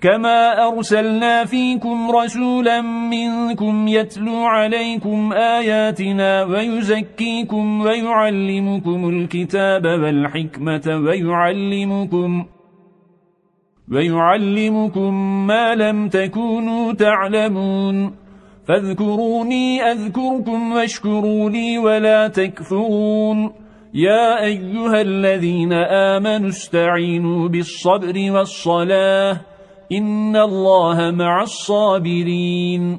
كما أرسلنا فيكم رسولا منكم يتلو عليكم آياتنا ويزكيكم ويعلمكم الكتاب والحكمة ويعلمكم ويعلمكم ما لم تكونوا تعلمون فاذكروني أذكركم واشكروا لي ولا تكفرون يا أيها الذين آمنوا استعينوا بالصبر والصلاة إن الله مع الصابرين